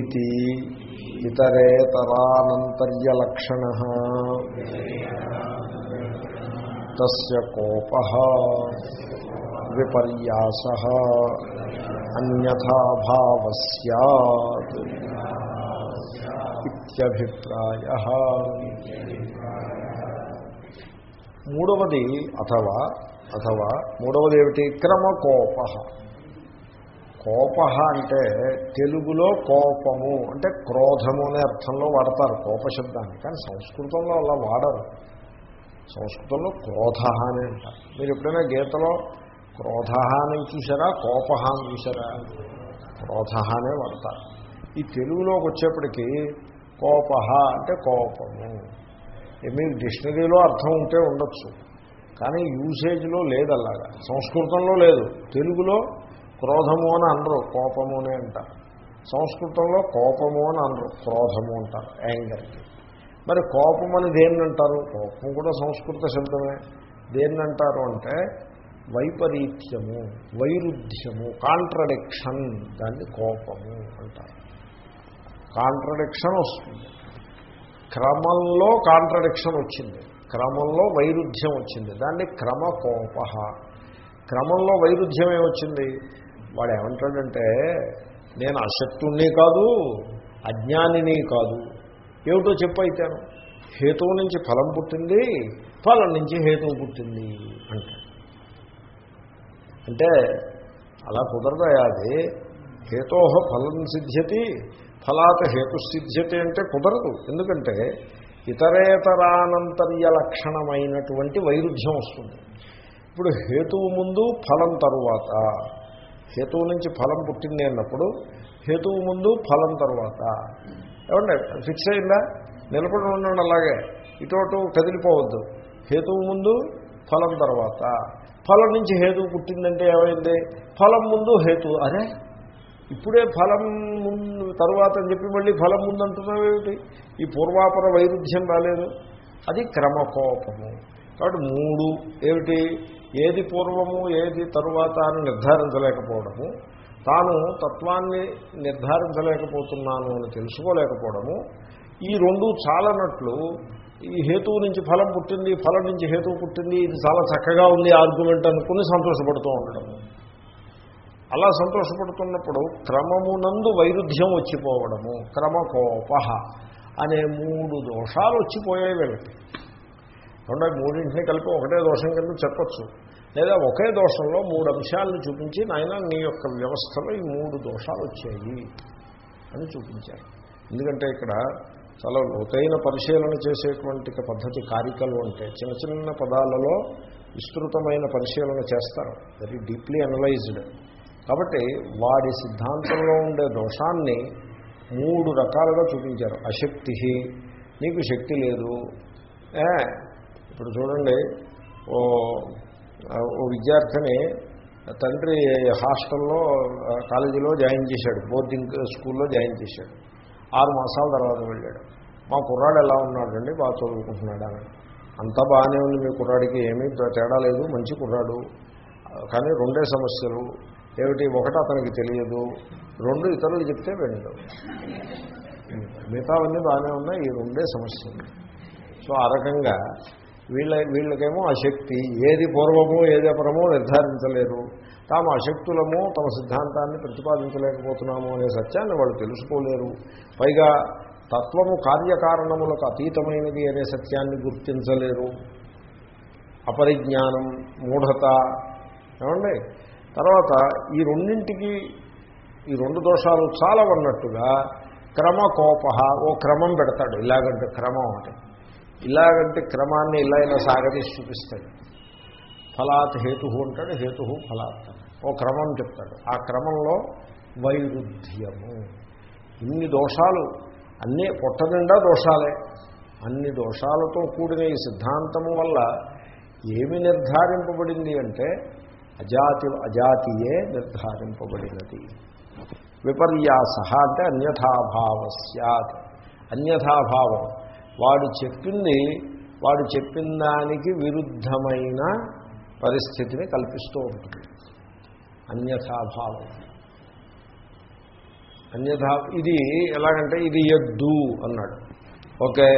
ఇది ఇతరేతరానంతర్యలక్షణ తస్య కోప విపర్యాస అన్యథాభావ సత్ ఇత్యభిప్రాయ. మూడవది అథవా అథవా మూడవది ఏమిటి క్రమకోప కోప అంటే తెలుగులో కోపము అంటే క్రోధము అనే అర్థంలో వాడతారు కోప శబ్దాన్ని కానీ సంస్కృతంలో అలా వాడరు. సంస్కృతంలో క్రోధ అని అంటారు. మీరు ఎప్పుడైనా గీతలో క్రోధ అని చూసారా కోప అని చూసారా క్రోధ అనే వాడతారు. ఈ తెలుగులోకి వచ్చేప్పటికీ కోప అంటే కోపము. మీరు డిక్షనరీలో అర్థం ఉంటే ఉండొచ్చు. కానీ యూసేజ్లో లేదు అలాగా. సంస్కృతంలో లేదు. తెలుగులో క్రోధము అని అనరు కోపము అని అంటారు. సంస్కృతంలో కోపము అని అనరు క్రోధము అంటారు యాంగర్కి మరి కోపం అని దేన్ని అంటారు? కోపం కూడా సంస్కృత శబ్దమే. దేన్ని అంటారు అంటే వైపరీత్యము వైరుధ్యము కాంట్రడిక్షన్ దాన్ని కోపము అంటారు. కాంట్రడిక్షన్ వస్తుంది. క్రమంలో కాంట్రడిక్షన్ వచ్చింది. క్రమంలో వైరుధ్యం వచ్చింది. దాన్ని క్రమకోప క్రమంలో వైరుధ్యం ఏమొచ్చింది? వాడు ఏమంటాడంటే నేను అశక్తుణ్ణి కాదు అజ్ఞానిని కాదు. ఏమిటో చెప్పైతాను హేతువు నుంచి ఫలం పుట్టింది ఫలం నుంచి హేతువు పుట్టింది అంటాడు. అంటే అలా కుదరదయాది హేతో ఫలం సిద్ధ్యతి ఫలాత్ హేతు సిద్ధ్యతి అంటే కుదరదు. ఎందుకంటే ఇతరేతరానంతర్య లక్షణమైనటువంటి వైరుధ్యం వస్తుంది. ఇప్పుడు హేతువు ముందు ఫలం తరువాత హేతువు నుంచి ఫలం పుట్టింది అన్నప్పుడు హేతువు ముందు ఫలం తరువాత. ఏమండి ఫిక్స్ అయిందా? నిలబడి ఉండండి అలాగే ఇటు కదిలిపోవద్దు. హేతువు ముందు ఫలం తర్వాత. ఫలం నుంచి హేతువు పుట్టిందంటే ఏమైంది? ఫలం ముందు హేతు అదే ఇప్పుడే ఫలం ముందు తరువాత అని చెప్పి మళ్ళీ ఫలం ముందు ఏమిటి? ఈ పూర్వాపర వైరుధ్యం రాలేదు. అది క్రమకోపము. కాబట్టి మూడు ఏమిటి? ఏది పూర్వము ఏది తరువాత అని నిర్ధారించలేకపోవడము. తాను తత్వాన్ని నిర్ధారించలేకపోతున్నాను అని తెలుసుకోలేకపోవడము. ఈ రెండు చాలనట్లు ఈ హేతువు నుంచి ఫలం పుట్టింది ఫలం నుంచి హేతువు పుట్టింది ఇది చాలా చక్కగా ఉంది ఆర్గ్యుమెంట్ అనుకుని సంతోషపడుతూ ఉండడము. అలా సంతోషపడుతున్నప్పుడు క్రమమునందు వైరుధ్యం వచ్చిపోవడము క్రమకోప అనే మూడు దోషాలు వచ్చిపోయాయి వీళ్ళకి. రెండు మూడింటిని కలిపి ఒకటే దోషం కింద చెప్పచ్చు. లేదా ఒకే దోషంలో మూడు అంశాలను చూపించి నాయన నీ యొక్క వ్యవస్థలో ఈ మూడు దోషాలు వచ్చాయి అని చూపించారు. ఎందుకంటే ఇక్కడ చాలా లోతైన పరిశీలన చేసేటువంటి పద్ధతి కారికలు అంటే చిన్న చిన్న పదాలలో విస్తృతమైన పరిశీలన చేస్తారు. వెరీ డీప్లీ అనలైజ్డ్ కాబట్టి వాడి సిద్ధాంతంలో ఉండే దోషాన్ని మూడు రకాలుగా చూపించారు. అశక్తి నీకు శక్తి లేదు. ఇప్పుడు చూడండి ఓ ఓ విద్యార్థిని తండ్రి హాస్టల్లో కాలేజీలో జాయిన్ చేశాడు బోర్డింగ్ స్కూల్లో జాయిన్ చేశాడు. ఆరు మాసాల తర్వాత వెళ్ళాడు. మా కుర్రాడు ఎలా ఉన్నాడండి? బాగా చదువుకుంటున్నాడు అని. అంతా బాగానే ఉంది మీ కుర్రాడికి ఏమీ తేడా లేదు మంచి కుర్రాడు. కానీ రెండే సమస్యలు. ఏమిటి? ఒకటి అతనికి తెలియదు. రెండు ఇతరులు చెప్తే వెండు మిగతావన్నీ బాగానే ఉన్నాయి. ఈ రెండే సమస్యలు. సో ఆ రకంగా వీళ్ళ వీళ్ళకేమో అశక్తి ఏది పూర్వమో ఏది అపరమో నిర్ధారించలేరు. తాము అశక్తులము తమ సిద్ధాంతాన్ని ప్రతిపాదించలేకపోతున్నాము అనే సత్యాన్ని వాళ్ళు తెలుసుకోలేరు. పైగా తత్వము కార్యకారణములకు అతీతమైనది అనే సత్యాన్ని గుర్తించలేరు. అపరిజ్ఞానం మూఢత. ఏమండి? తర్వాత ఈ రెండింటికి ఈ రెండు దోషాలు చాలా ఉన్నట్టుగా క్రమకోప ఓ క్రమం పెడతాడు. ఇలాగంటే క్రమం అంటే ఇలాగంటే క్రమాన్ని ఇలా ఇలా సాగదీసి చూపిస్తాడు. ఫలాత్ హేతు అంటాడు హేతు ఫలాత్ ఓ క్రమం చెప్తాడు. ఆ క్రమంలో వైరుధ్యము. ఇన్ని దోషాలు అన్నీ పొట్ట నిండా దోషాలే. అన్ని దోషాలతో కూడిన ఈ సిద్ధాంతము వల్ల ఏమి నిర్ధారింపబడింది అంటే అజాతి అజాతియే నిర్ధారింపబడినది. విపర్యాస అంటే అన్యథాభావ సత్. అన్యథాభావం. వాడు చెప్పింది వాడు చెప్పిన దానికి విరుద్ధమైన పరిస్థితిని కల్పిస్తూ ఉంటుంది. అన్యథాభావం. అన్యథా ఇది ఎలాగంటే ఇది ఎద్దు అన్నాడు. ఓకే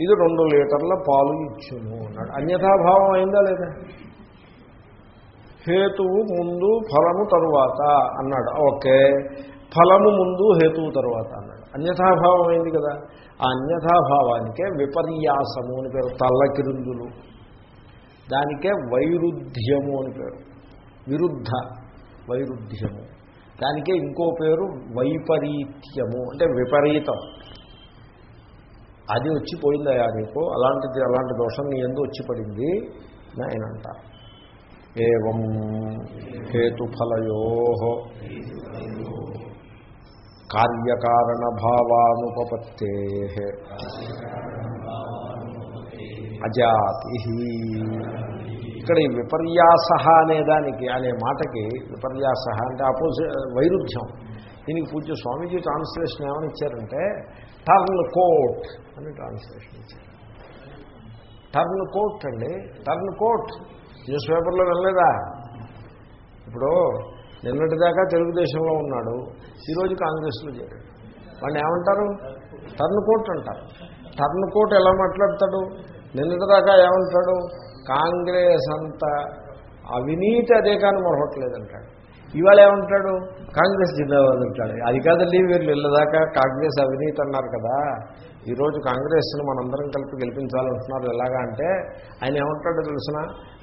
ఇది రెండు లీటర్ల పాలు ఇచ్చును అన్నాడు. అన్యథాభావం అయిందా లేదా? హేతువు ముందు ఫలము తరువాత అన్నాడు. ఓకే. ఫలము ముందు హేతువు తరువాత అన్నాడు. అన్యథాభావం అయింది కదా. ఆ అన్యథాభావానికే విపర్యాసము అని పేరు తల్లకిరుందులు. దానికే వైరుధ్యము అని పేరు. విరుద్ధ వైరుధ్యము. దానికే ఇంకో పేరు వైపరీత్యము అంటే విపరీతం. అది వచ్చి పోయిందయా నీకు అలాంటిది అలాంటి దోషం నీ ఎందు వచ్చి పడింది ఆయన అంటారు. ఏం హేతుఫలయో కార్యకారణభావానుపపత్తే అజాతి ఇక్కడ ఈ విపర్యాస అనే దానికి అనే మాటకి విపర్యాస అంటే అపోజిట్ వైరుధ్యం. దీనికి పూజ స్వామీజీ ట్రాన్స్లేషన్ ఏమని ఇచ్చారంటే టర్న్ కోట్ అని ట్రాన్స్లేషన్ ఇచ్చారు. టర్న్ కోట్ అండి టర్న్ కోట్. న్యూస్ పేపర్లో వెళ్ళలేదా ఇప్పుడు నిన్నటిదాకా తెలుగుదేశంలో ఉన్నాడు. ఈరోజు కాంగ్రెస్లో చేరాడు. వాడిని ఏమంటారు? టర్న్ కోట్ అంటారు. టర్న్ కోట్ ఎలా మాట్లాడతాడు? నిన్నటిదాకా ఏమంటాడు? కాంగ్రెస్ అంత అవినీతి అదే కానీ మొరవట్లేదంటాడు ఇవాళ ఏమంటాడు? కాంగ్రెస్ జిందాబాద్ అంటాడు. అది కాదండి వీళ్ళు ఇళ్ళదాకా కాంగ్రెస్ అవినీతి అన్నారు కదా. ఈరోజు కాంగ్రెస్ను మనందరం కలిపి గెలిపించాలంటున్నారు. ఎలాగా అంటే ఆయన ఏమంటాడో తెలిసిన?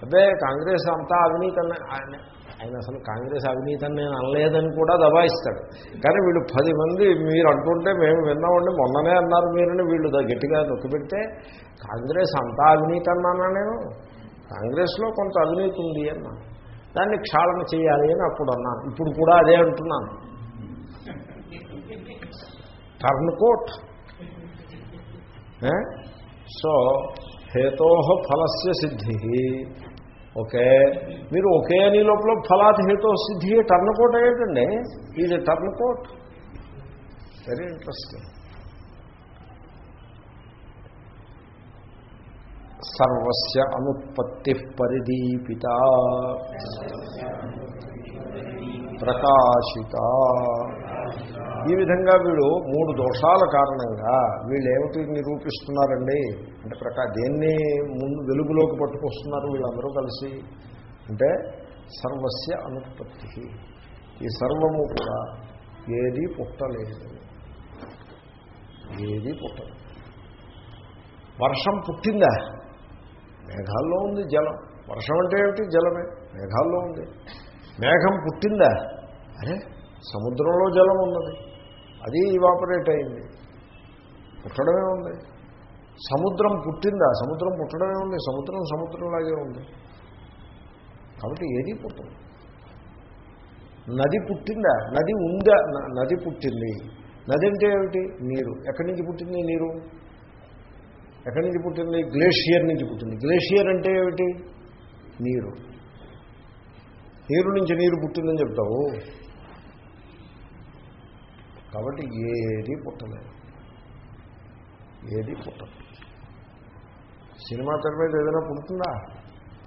అదే కాంగ్రెస్ అంతా అవినీతి అన్న ఆయన ఆయన అసలు కాంగ్రెస్ అవినీతి అని నేను అనలేదని కూడా దబాయిస్తాడు. కానీ వీళ్ళు పది మంది మీరు అంటుంటే మేము విన్నామండి మొన్ననే అన్నారు మీరని. వీళ్ళు గట్టిగా నొక్కి పెడితే కాంగ్రెస్ అంతా అవినీతి అన్నానా నేను? కాంగ్రెస్లో కొంత అవినీతి ఉంది అన్నాను దాన్ని క్షాళన చేయాలి అని అప్పుడు అన్నాను. ఇప్పుడు కూడా అదే అంటున్నాను. టర్న్ కోట్ సో హేతో ఫలస్య సిద్ధి. ఓకే. మీరు ఒకే అని లోపల ఫలాత్ హేతో సిద్ధి టర్న్ కోట్ ఏంటండి ఇది టర్న్ కోట్ వెరీ ఇంట్రెస్టింగ్ సర్వస్య అనుత్పత్తి పరిదీపిత. ప్రకాశిత. ఈ విధంగా వీడు మూడు దోషాల కారణంగా వీళ్ళు ఏమిటి నిరూపిస్తున్నారండి? అంటే ప్రకా దేన్ని ముందు వెలుగులోకి పట్టుకొస్తున్నారు వీళ్ళందరూ కలిసి? అంటే సర్వస్య అనుత్పత్తి. ఈ సర్వము కూడా ఏది పుట్టలేదు. ఏది పుట్టలేదు. వర్షం పుట్టిందా? మేఘాల్లో ఉంది జలం. వర్షం అంటే ఏమిటి? జలమే. మేఘాల్లో ఉంది. మేఘం పుట్టిందా? అరే సముద్రంలో జలం ఉన్నది. అది ఇవాపరేట్ అయింది. పుట్టడమే ఉంది. సముద్రం పుట్టిందా? సముద్రం పుట్టడమే ఉంది. సముద్రం సముద్రంలాగే ఉంది. కాబట్టి ఏది పుట్టదు. నది పుట్టిందా? నది ఉందా? న- నది పుట్టింది. నది అంటే ఏమిటి? నీరు. ఎక్కడి నుంచి పుట్టింది నీరు? ఎక్కడి నుంచి పుట్టింది? గ్లేషియర్ నుంచి పుట్టింది. గ్లేషియర్ అంటే ఏమిటి? నీరు. నీరు నుంచి నీరు పుట్టిందని చెప్తావు. కాబట్టి ఏది పుట్టలేదు. ఏది పుట్టదు. సినిమా తెర మీద ఏదైనా పుడుతుందా?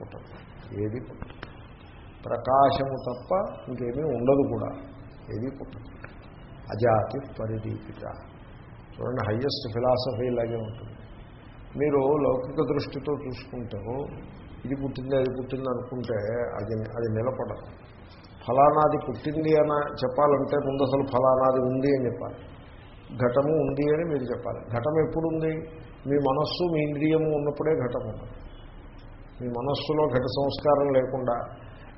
పుట్టదు. ఏది పుట్టదు. ప్రకాశము తప్ప ఇంకేమీ ఉండదు కూడా. ఏది పుట్టదు. అజాతి పరిదీపిత. చూడండి హయ్యెస్ట్ ఫిలాసఫీ ఇలాగే ఉంటుంది. మీరు లౌకిక దృష్టితో చూసుకుంటారు ఇది పుట్టింది అది పుట్టింది అనుకుంటే అది అది నిలబడదు. ఫలానాది పుట్టింది అని చెప్పాలంటే ముందు అసలు ఫలానాది ఉంది అని చెప్పాలి. ఘటము ఉంది అని మీరు చెప్పాలి. ఘటం ఎప్పుడు ఉంది మీ మనస్సు మీ ఇంద్రియము ఉన్నప్పుడే ఘటం ఉన్నది మీ మనస్సులో ఘట సంస్కారం లేకుండా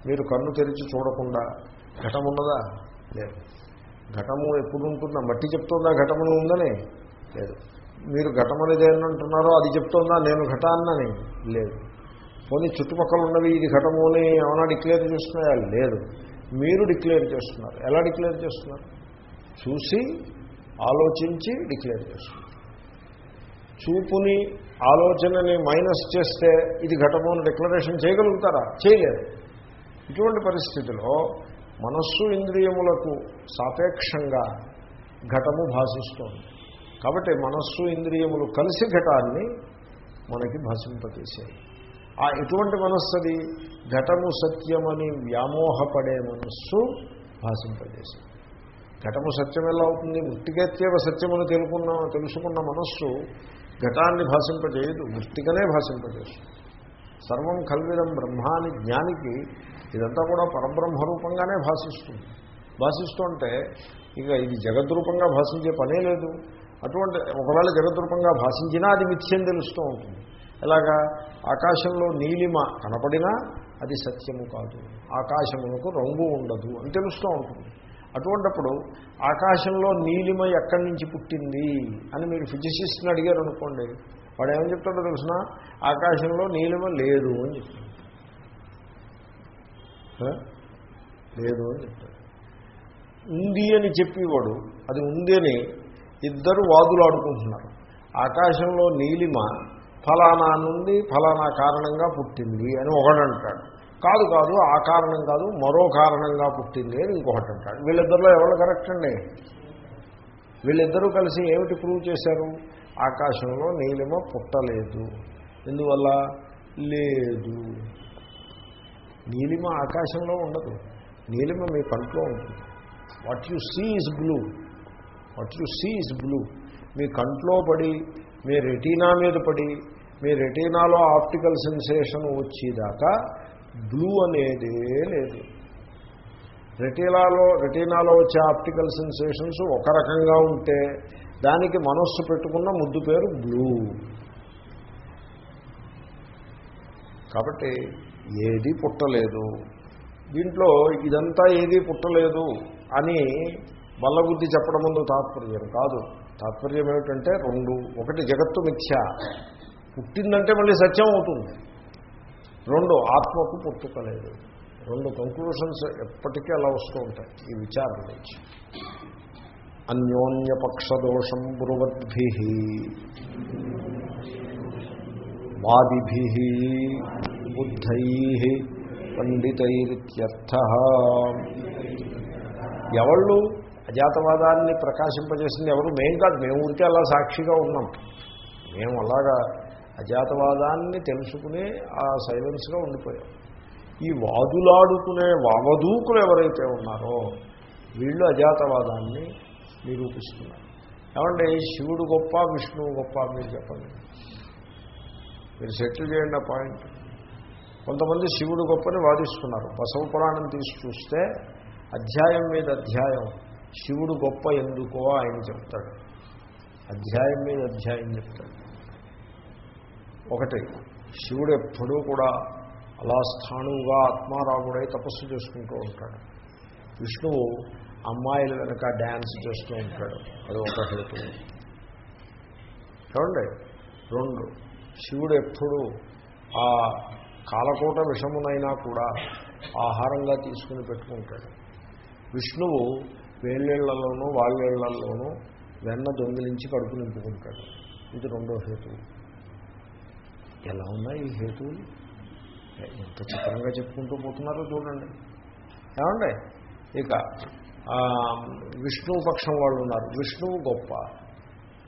మీరు కన్ను తెరిచి చూడకుండా ఘటం ఉన్నదా? లేదు. ఘటము ఎప్పుడు ఉంటుందా మట్టి చెప్తుందా ఘటమును ఉందని? లేదు. మీరు ఘటమనేది ఏంటంటున్నారో అది చెప్తుందా? నేను ఘటాన్నని. లేదు. పోనీ చుట్టుపక్కల ఉన్నవి ఇది ఘటము అని ఏమైనా డిక్లేర్ చేస్తున్నాయా? లేదు. మీరు డిక్లేర్ చేస్తున్నారు. ఎలా డిక్లేర్ చేస్తున్నారు? చూసి ఆలోచించి డిక్లేర్ చేస్తున్నారు. చూపుని ఆలోచనని మైనస్ చేస్తే ఇది ఘటము అని డిక్లరేషన్ చేయగలుగుతారా? చేయలేరు ఇటువంటి పరిస్థితిలో మనస్సు ఇంద్రియములకు సాపేక్షంగా ఘటము భాషిస్తోంది. కాబట్టి మనస్సు ఇంద్రియములు కలిసి ఘటాన్ని మనకి భాషింపజేసాయి ఆ ఎటువంటి మనస్సు అది ఘటము సత్యమని వ్యామోహపడే మనస్సు భాషింపజేసింది ఘటము సత్యం ఎలా అవుతుంది? వృత్తికేత్యవ సత్యమని తెలుకున్న తెలుసుకున్న మనస్సు ఘటాన్ని భాషింపజేయదు వృత్తికనే భాషింపజేస్తుంది సర్వం కల్విదం బ్రహ్మాని జ్ఞానికి ఇదంతా కూడా పరబ్రహ్మ రూపంగానే భాషిస్తుంది. భాషిస్తుంటే ఇక ఇది జగద్రూపంగా భాషించే పనే లేదు. అటువంటి ఒకవేళ జగద్రూపంగా భాషించినా అది మిథ్యం తెలుస్తూ ఉంటుంది. ఎలాగా? ఆకాశంలో నీలిమ కనపడినా అది సత్యము కాదు. ఆకాశములకు రంగు ఉండదు అని తెలుస్తూ ఉంటుంది. అటువంటప్పుడు ఆకాశంలో నీలిమ ఎక్కడి నుంచి పుట్టింది అని మీరు ఫిజిసిస్ట్ని అడిగారు అనుకోండి వాడు ఏమని చెప్తాడో తెలిసిన? ఆకాశంలో నీలిమ లేదు అని చెప్తాడు. లేదు అని చెప్తాడు. ఉంది అని చెప్పేవాడు అది ఉంది అని ఇద్దరు వాదులు ఆడుకుంటున్నారు. ఆకాశంలో నీలిమ ఫలానా నుండి ఫలానా కారణంగా పుట్టింది అని ఒకడు అంటాడు కాదు కాదు ఆ కారణం కాదు మరో కారణంగా పుట్టింది అని ఇంకొకటి అంటాడు వీళ్ళిద్దరిలో ఎవరు కరెక్ట్ అండి? వీళ్ళిద్దరూ కలిసి ఏమిటి ప్రూవ్ చేశారు? ఆకాశంలో నీలిమ పుట్టలేదు. ఎందువల్ల? లేదు. నీలిమ ఆకాశంలో ఉండదు. నీలిమ మీ కంట్లో ఉంటుంది. What you see is blue what you see is blue. మీ కంట్లో పడి మీ రెటీనా మీద పడి మీ రెటీనాలో ఆప్టికల్ సెన్సేషన్ వచ్చేదాకా బ్లూ అనేదే లేదు. రెటీనాలో రెటీనాలో వచ్చే ఆప్టికల్ సెన్సేషన్స్ ఒక రకంగా ఉంటే దానికి మనస్సు పెట్టుకున్న ముద్దు పేరు బ్లూ. కాబట్టి ఏది పుట్టలేదు. దీంట్లో ఇదంతా ఏది పుట్టలేదు అని బల్లబుద్ధి చెప్పడం ముందు తాత్పర్యం కాదు. తాత్పర్యం ఏమిటంటే రెండు. ఒకటి జగత్తు మిథ్య. పుట్టిందంటే మళ్ళీ సత్యం అవుతుంది. రెండు ఆత్మకు పుట్టుకలేదు రెండు కంక్లూషన్స్ ఎప్పటికీ అలా వస్తూ ఉంటాయి. ఈ విచారం నుంచి. అన్యోన్యపక్షదోషం బ్రువద్భి. వాదిభి బుద్ధై పండితైరిత్యర్థ. ఎవళ్ళు? అజాతవాదాన్ని ప్రకాశింపజేసింది ఎవరు? మేము కాదు. మేము ఊరికే అలా సాక్షిగా ఉన్నాం. మేము అలాగా అజాతవాదాన్ని తెలుసుకుని ఆ సైలెన్స్గా ఉండిపోయాం. ఈ వాదులాడుకునే వావదూకులు ఎవరైతే ఉన్నారో వీళ్ళు అజాతవాదాన్ని నిరూపిస్తున్నారు. ఏమంటే శివుడు గొప్ప విష్ణువు గొప్ప మీరు చెప్పండి. మీరు సెటిల్ చేయండి ఆ పాయింట్. కొంతమంది శివుడు గొప్పని వాదిస్తున్నారు. బసవ పురాణం తీసి చూస్తే అధ్యాయం మీద అధ్యాయం శివుడు గొప్ప ఎందుకో ఆయన చెప్తాడు. అధ్యాయం మీద అధ్యాయం చెప్తాడు. ఒకటి శివుడు ఎప్పుడూ కూడా అలా స్థాణువుగా ఆత్మారాముడై తపస్సు చేసుకుంటూ ఉంటాడు. విష్ణువు అమ్మాయిల వెనక డ్యాన్స్ చేస్తూ ఉంటాడు. అది ఒక హేతు. చూడండి రెండు శివుడు ఎప్పుడు ఆ కాలకూట విషమునైనా కూడా ఆహారంగా తీసుకుని పెట్టుకుంటాడు. విష్ణువు వేళ్ళేళ్ళలోనూ వాళ్ళేళ్ళలోనూ వెన్న దొంగిలించి కడుపు నింపుకుంటాడు ఇది రెండో హేతువు. ఎలా ఉన్నాయి ఈ హేతువులు? ఎంత చిత్రంగా చెప్పుకుంటూ పోతున్నారో చూడండి. ఏమండి? ఇక విష్ణువు పక్షం వాళ్ళు ఉన్నారు. విష్ణువు గొప్ప.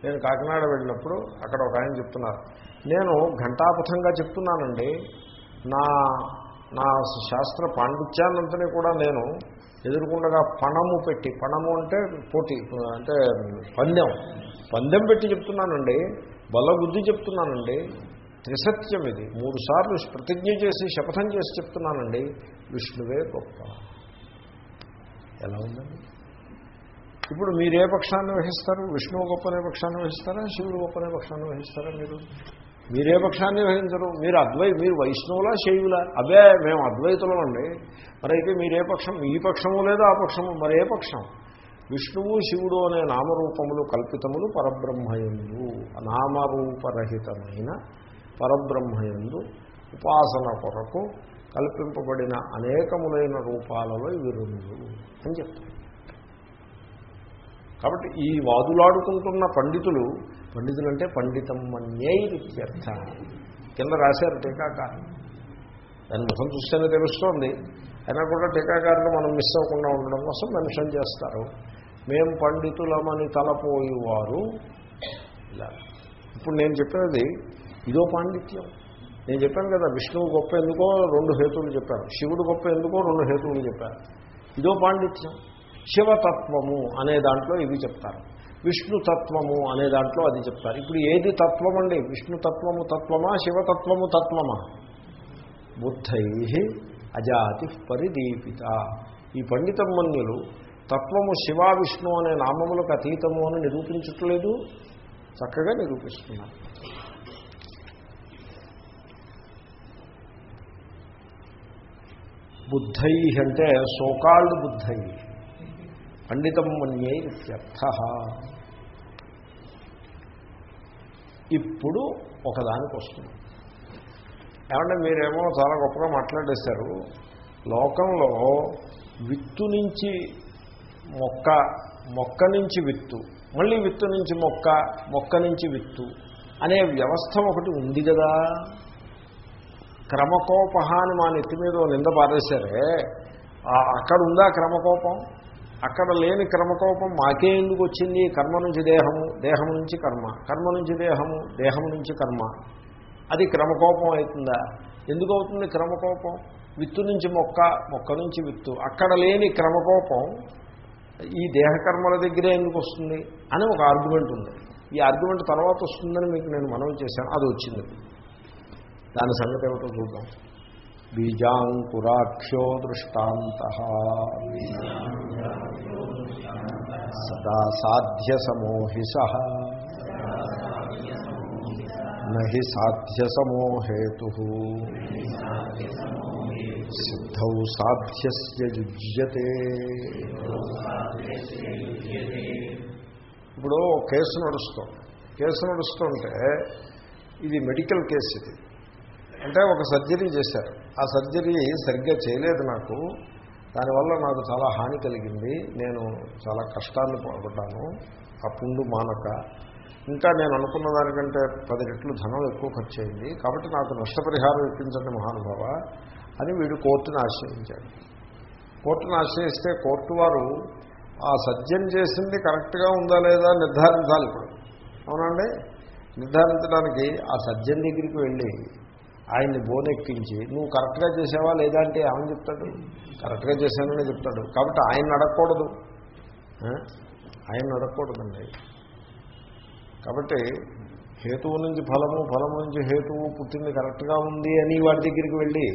నేను కాకినాడ వెళ్ళినప్పుడు అక్కడ ఒక ఆయన చెప్తున్నారు. నేను ఘంటాపథంగా చెప్తున్నానండి. నా నా శాస్త్ర పాండిత్యాన్నంతని కూడా నేను ఎదుర్కొండగా పణము పెట్టి పణము అంటే పోటీ అంటే పందెం. పందెం పెట్టి చెప్తున్నానండి బలబుద్ధి చెప్తున్నానండి త్రిసత్యం ఇది. మూడు సార్లు ప్రతిజ్ఞ చేసి శపథం చేసి చెప్తున్నానండి విష్ణువే గొప్ప. ఎలా ఉందండి? ఇప్పుడు మీరే పక్షాన్ని వహిస్తారు? విష్ణువు గొప్పనే పక్షాన్ని వహిస్తారా? శివుడు గొప్పనే పక్షాన్ని వహిస్తారా మీరు? మీరే పక్షాన్ని వహించరు. మీరు అద్వై మీరు వైష్ణవులా శైవులా? అదే మేము అద్వైతులం అండి మరి అయితే మీరే పక్షం ఈ పక్షము లేదా ఆ పక్షము? మరే పక్షం? విష్ణువు శివుడు అనే నామరూపములు కల్పితములు పరబ్రహ్మయందు నామరూపరహితమైన పరబ్రహ్మయందు ఉపాసన కొరకు కల్పింపబడిన అనేకములైన రూపాలలో ఇవి రెండు అని చెప్తారు. కాబట్టి ఈ వాదులాడుకుంటున్న పండితులు పండితులంటే పండితం మన్యైరిత్యర్థ కింద రాశారు టీకాకారం దాని ముఖం చూస్తేనే తెలుస్తోంది. అయినా కూడా టీకాకారులు మనం మిస్ అవ్వకుండా ఉండడం కోసం మెన్షన్ చేస్తారు. మేం పండితులమని తలపోయేవారు ఇలా. ఇప్పుడు నేను చెప్పేది ఇదో పాండిత్యం. నేను చెప్పాను కదా విష్ణువు గొప్ప ఎందుకో రెండు హేతువులు చెప్పాను శివుడు గొప్ప ఎందుకో రెండు హేతువులు చెప్పాను ఇదో పాండిత్యం. శివతత్వము అనే దాంట్లో ఇవి చెప్తారు. విష్ణుతత్వము అనే దాంట్లో అది చెప్తారు. ఇప్పుడు ఏది తత్వం అండి విష్ణుతత్వము తత్వమా? శివతత్వము తత్వమా? బుద్ధై అజాతి పరిదీపిత. ఈ పండితమ్మన్యులు తత్వము శివ విష్ణు అనే నామములకు అతీతము అని నిరూపించట్లేదు. చక్కగా నిరూపిస్తున్నారు. బుద్ధై అంటే సోకాల్డ్ బుద్ధై. పండితం మన్యే ఇత్యర్థ. ఇప్పుడు ఒకదానికి వస్తుంది ఏమంటే మీరేమో చాలా గొప్పగా మాట్లాడేశారు. లోకంలో విత్తు నుంచి మొక్క మొక్క నుంచి విత్తు మళ్ళీ విత్తు నుంచి మొక్క మొక్క నుంచి విత్తు అనే వ్యవస్థ ఒకటి ఉంది కదా. క్రమకోపహాన్ని మా నెత్తి మీద నింద పారేశారే. అక్కడ ఉందా క్రమకోపం? అక్కడ లేని క్రమకోపం మాకే ఎందుకు వచ్చింది? కర్మ నుంచి దేహము దేహం నుంచి కర్మ. కర్మ నుంచి దేహము దేహం నుంచి కర్మ. అది క్రమకోపం అవుతుందా? ఎందుకు అవుతుంది క్రమకోపం? విత్తు నుంచి మొక్క మొక్క నుంచి విత్తు. అక్కడ లేని క్రమకోపం ఈ దేహకర్మల దగ్గరే ఎందుకు వస్తుంది? అని ఒక ఆర్గ్యుమెంట్ ఉంది. ఈ ఆర్గ్యుమెంట్ తర్వాత వస్తుందని మీకు నేను మనవి చేశాను. అది వచ్చింది. దాని సంగతి ఏమిటో చూద్దాం. బీజాంకురాఖ్యో దృష్టాంత సదా సాధ్య సమోహిస నహి సాధ్య సమోహేతు సిద్ధౌ సాధ్యస్య యుజ్యతే ఇప్పుడు కేసు నడుస్తుంది. కేసు నడుస్తుంటే ఇది మెడికల్ కేసు ఇది. అంటే ఒక సర్జరీ చేశారు. ఆ సర్జరీ సరిగ్గా చేయలేదు నాకు. దానివల్ల నాకు చాలా హాని కలిగింది. నేను చాలా కష్టాన్ని పడ్డాను ఆ పుండు మానక. ఇంకా నేను అనుకున్న దానికంటే పది రెట్లు ధనం ఎక్కువ ఖర్చు అయింది కాబట్టి నాకు నష్టపరిహారం ఇప్పించండి మహానుభావ అని వీడు కోర్టును ఆశ్రయించాడు. కోర్టును ఆశ్రయిస్తే కోర్టు వారు ఆ సర్జన్ చేసింది కరెక్ట్గా ఉందా లేదా నిర్ధారించాలి ఇప్పుడు. అవునండి నిర్ధారించడానికి ఆ సర్జన్ దగ్గరికి వెళ్ళి ఆయన్ని బోనెక్కించి నువ్వు కరెక్ట్గా చేసావా లేదా? అంటే ఏమని చెప్తాడు? కరెక్ట్గా చేశానని చెప్తాడు. కాబట్టి ఆయన అడగకూడదు ఆయన అడగకూడదండి కాబట్టి హేతువు నుంచి ఫలము ఫలము నుంచి హేతువు పుట్టింది కరెక్ట్గా ఉంది అని వాడి దగ్గరికి వెళ్ళి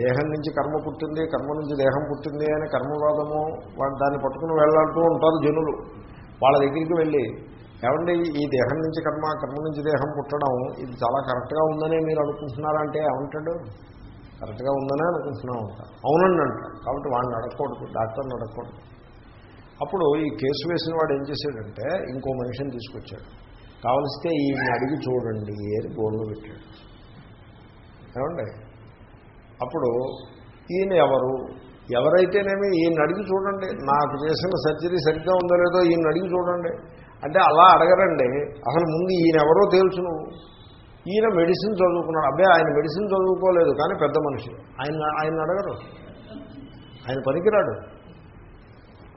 దేహం నుంచి కర్మ పుట్టింది కర్మ నుంచి దేహం పుట్టింది అని కర్మవాదము వాడు దాన్ని పట్టుకుని వెళ్ళాడుతూ ఉంటారు జనులు. వాళ్ళ దగ్గరికి వెళ్ళి ఏమండి ఈ దేహం నుంచి కర్మ కర్మ నుంచి దేహం పుట్టడం ఇది చాలా కరెక్ట్గా ఉందని మీరు అనుకుంటున్నారంటే ఏమంటాడు? కరెక్ట్గా ఉందనే అనుకుంటున్నాం అంట. అవునండి అంటాడు కాబట్టి వాడిని అడగకూడదు డాక్టర్ని అడగకూడదు. అప్పుడు ఈ కేసు వేసిన వాడు ఏం చేశాడంటే ఇంకో మనిషిని తీసుకొచ్చాడు. కావలిస్తే ఈయన్ని అడిగి చూడండి అని బోర్డు పెట్టాడు. ఏమండి? అప్పుడు ఈయన ఎవరు? ఎవరైతేనేమి ఈయన అడిగి చూడండి. నాకు చేసిన సర్జరీ సరిగ్గా ఉందో లేదో ఈయన అడిగి చూడండి. అంటే అలా అడగరండి. అసలు ముందు ఈయన ఎవరో తెలుసు నువ్వు. ఈయన మెడిసిన్ చదువుకున్నాడు. అబ్బాయి ఆయన మెడిసిన్ చదువుకోలేదు కానీ పెద్ద మనిషి. ఆయన ఆయన అడగరు. ఆయన పనికిరాడు.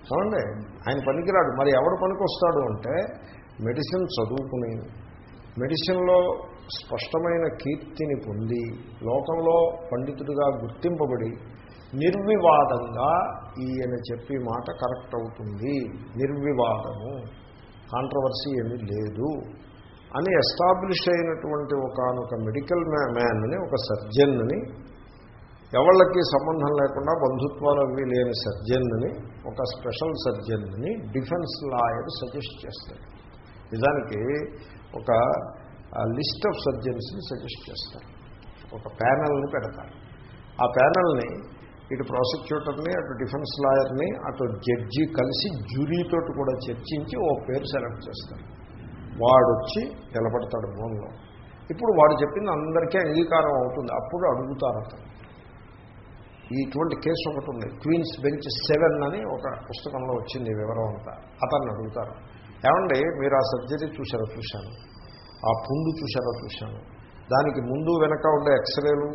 చూడండి ఆయన పనికిరాడు. మరి ఎవడు పనికొస్తాడు అంటే మెడిసిన్ చదువుకుని మెడిసిన్లో స్పష్టమైన కీర్తిని పొంది లోకంలో పండితుడిగా గుర్తింపబడి నిర్వివాదంగా ఈయన చెప్పి మాట కరెక్ట్ అవుతుంది. నిర్వివాదము. కాంట్రవర్సీ ఏమీ లేదు అని ఎస్టాబ్లిష్ అయినటువంటి ఒకనొక మెడికల్ మ్యాన్ మ్యాన్ని ఒక సర్జన్ని ఎవళ్ళకి సంబంధం లేకుండా బంధుత్వాలు అవి లేని సర్జన్ని ఒక స్పెషల్ సర్జన్ని డిఫెన్స్ లాయర్ సజెస్ట్ చేస్తాడు. నిజానికి ఒక లిస్ట్ ఆఫ్ సర్జన్స్ని సజెస్ట్ చేస్తారు ఒక ప్యానల్ని పెడతారు ఆ ప్యానల్ని ఇటు ప్రాసిక్యూటర్ని అటు డిఫెన్స్ లాయర్ని అటు జడ్జి కలిసి జ్యూరీతోటి కూడా చర్చించి ఓ పేరు సెలెక్ట్ చేస్తారు. వాడు వచ్చి నిలబడతాడు భూమిలో ఇప్పుడు వాడు చెప్పింది అందరికీ అంగీకారం అవుతుంది. అప్పుడు అడుగుతారు అతను. ఇటువంటి కేసు ఒకటి ఉంది. క్వీన్స్ బెంచ్ సెవెన్ అని ఒక పుస్తకంలో వచ్చింది వివరం అంతా. అతన్ని అడుగుతారు. ఏమండి మీరు ఆ సర్జరీ చూసారో చూశాను. ఆ పుండు చూశారో చూశాను. దానికి ముందు వెనక ఉండే ఎక్స్రేలు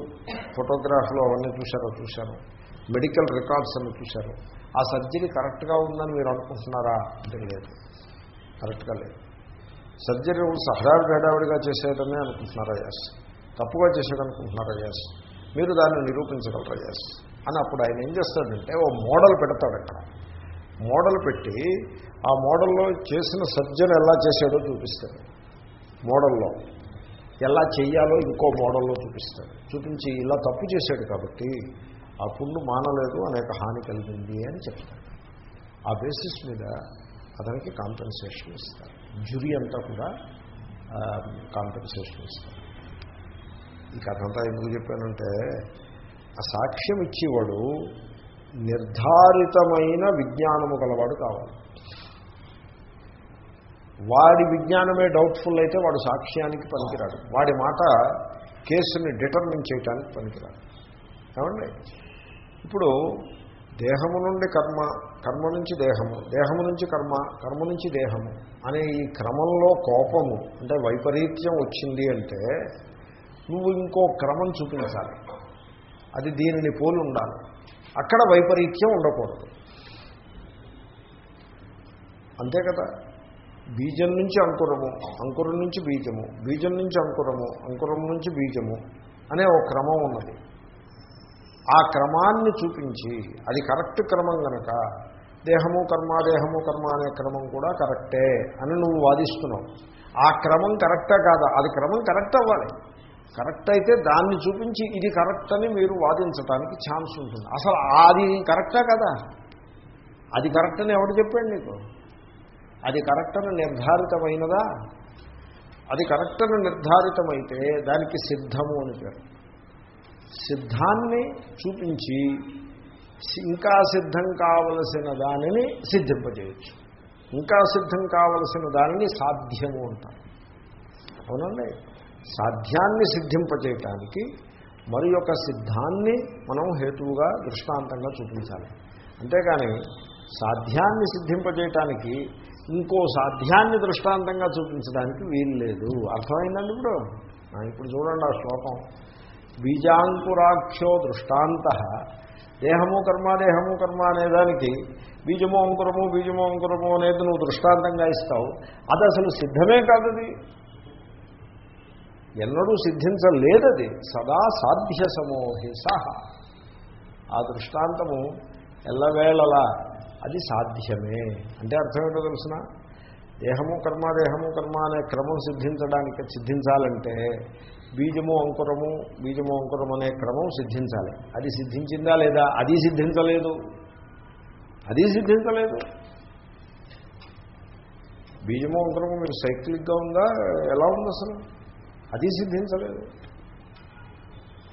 ఫోటోగ్రాఫ్లు అవన్నీ చూశారో చూశాను. మెడికల్ రికార్డ్స్ అని చూశారు. ఆ సర్జరీ కరెక్ట్గా ఉందని మీరు అనుకుంటున్నారా? అంటే లేదు. కరెక్ట్గా లేదు. సర్జరీ హడావిడి వేడావిడిగా చేసేయడమే అనుకుంటున్నారా? ఎస్ తప్పుగా చేసేదనుకుంటున్నారా ఎస్ మీరు దాన్ని నిరూపించగలరా? ఎస్ అని అప్పుడు ఆయన ఏం చేస్తాడంటే ఓ మోడల్ పెడతాడు అక్కడ. మోడల్ పెట్టి ఆ మోడల్లో చేసిన సర్జన్ ఎలా చేశాడో చూపిస్తాడు. మోడల్లో ఎలా చేయాలో ఇంకో మోడల్లో చూపిస్తాడు. చూపించి ఇలా తప్పు చేశాడు కాబట్టి ఆ పుండు మానలేదు అనేక హాని కలిగింది అని చెప్తారు. ఆ బేసిస్ మీద అతనికి కాంపెన్సేషన్ ఇస్తారు. జ్యూరీ అంతా కూడా కాంపెన్సేషన్ ఇస్తారు. ఈ కథ అంతా ఎందుకు చెప్పానంటే ఆ సాక్ష్యం ఇచ్చేవాడు నిర్ధారితమైన విజ్ఞానము గలవాడు కావాలి. వాడి విజ్ఞానమే డౌట్ఫుల్ అయితే వాడు సాక్ష్యానికి పనికిరాడు. వాడి మాట కేసుని డిటర్మిన్ చేయడానికి పనికిరాడు. ఏమండి? ఇప్పుడు దేహము నుండి కర్మ కర్మ నుంచి దేహము దేహము నుంచి కర్మ కర్మ నుంచి దేహము అనే ఈ క్రమంలో కోపము అంటే వైపరీత్యం వచ్చింది అంటే నువ్వు ఇంకో క్రమం చూపించాలి. అది దీనిని పోలి ఉండాలి. అక్కడ వైపరీత్యం ఉండకూడదు. అంతే కదా? బీజం నుంచి అంకురము అంకురం నుంచి బీజము బీజం నుంచి అంకురము అంకురం నుంచి బీజము అనే ఒక క్రమం ఉన్నది. ఆ క్రమాన్ని చూపించి అది కరెక్ట్ క్రమం కనుక దేహము కర్మ దేహము కర్మ అనే క్రమం కూడా కరెక్టే అని నువ్వు వాదిస్తున్నావు. ఆ క్రమం కరెక్టా కాదా? అది క్రమం కరెక్ట్ అవ్వాలి. కరెక్ట్ అయితే దాన్ని చూపించి ఇది కరెక్ట్ అని మీరు వాదించడానికి ఛాన్స్ ఉంటుంది. అసలు అది కరెక్టా కదా? అది కరెక్ట్ అని ఎవడు చెప్పాడు నీకు? అది కరెక్ట్ అని నిర్ధారితమైనదా? అది కరెక్ట్ అని నిర్ధారితమైతే దానికి సిద్ధము అని పేరు. సిద్ధాన్ని చూపించి ఇంకా సిద్ధం కావలసిన దానిని సిద్ధింపజేయచ్చు. ఇంకా సిద్ధం కావలసిన దానిని సాధ్యము అంటారు. అవునండి? సాధ్యాన్ని సిద్ధింపజేయటానికి మరి యొక్క సిద్ధాన్ని మనం హేతువుగా దృష్టాంతంగా చూపించాలి. అంతేకాని సాధ్యాన్ని సిద్ధింపజేయటానికి ఇంకో సాధ్యాన్ని దృష్టాంతంగా చూపించడానికి వీలు లేదు. అర్థమైందండి ఇప్పుడు? ఇప్పుడు చూడండి ఆ శ్లోకం. బీజాంకురాఖ్యో దృష్టాంత. దేహము కర్మ దేహము కర్మ అనేదానికి బీజము అంకురము బీజము అంకురము అనేది నువ్వు దృష్టాంతంగా ఇస్తావు. అది అసలు సిద్ధమే కాదది. ఎన్నడూ సిద్ధించలేదది. సదా సాధ్య సమోహి సహ. ఆ దృష్టాంతము ఎల్లవేళలా అది సాధ్యమే. అంటే అర్థం ఏంటో తెలుసిన? దేహము కర్మ దేహము కర్మ అనే క్రమం సిద్ధించడానికి సిద్ధించాలంటే బీజము అంకురము బీజము అంకురం అనే క్రమం సిద్ధించాలి. అది సిద్ధించిందా లేదా? అది సిద్ధించలేదు. అది సిద్ధించలేదు. బీజము అంకురము మీరు సైక్లిక్గా ఉందా? ఎలా ఉంది అసలు? అది సిద్ధించలేదు.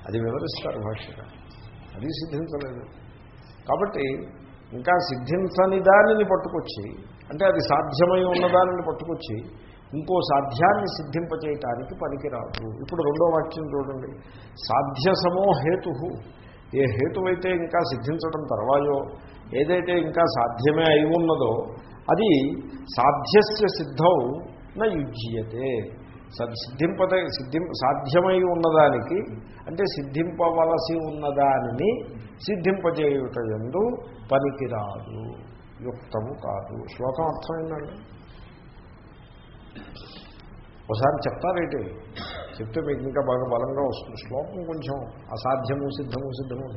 అది వివరిస్తారు భాషగా అది సిద్ధించలేదు. కాబట్టి ఇంకా సిద్ధించని దానిని పట్టుకొచ్చి అంటే అది సాధ్యమై ఉన్నదానిని పట్టుకొచ్చి ఇంకో సాధ్యాన్ని సిద్ధింపచేయటానికి పనికిరాదు. ఇప్పుడు రెండో వాక్యం చూడండి. సాధ్య సమో హేతు. ఏ హేతువైతే ఇంకా సిద్ధించడం తర్వాయో ఏదైతే ఇంకా సాధ్యమే అయి ఉన్నదో అది సాధ్యస్య సిద్ధౌ నా యుజ్యతే. సిద్ధింపద సిద్ధిం సాధ్యమై ఉన్నదానికి అంటే సిద్ధింపవలసి ఉన్నదానిని సిద్ధింపజేయుట ఎందు పనికిరాదు. యుక్తము కాదు. శ్లోకం అర్థమైందండి? ఒకసారి చెప్తారేంటి? చెప్తే మీకు ఇంకా బాగా బలంగా వస్తుంది. శ్లోకం కొంచెం అసాధ్యము సిద్ధము సిద్ధము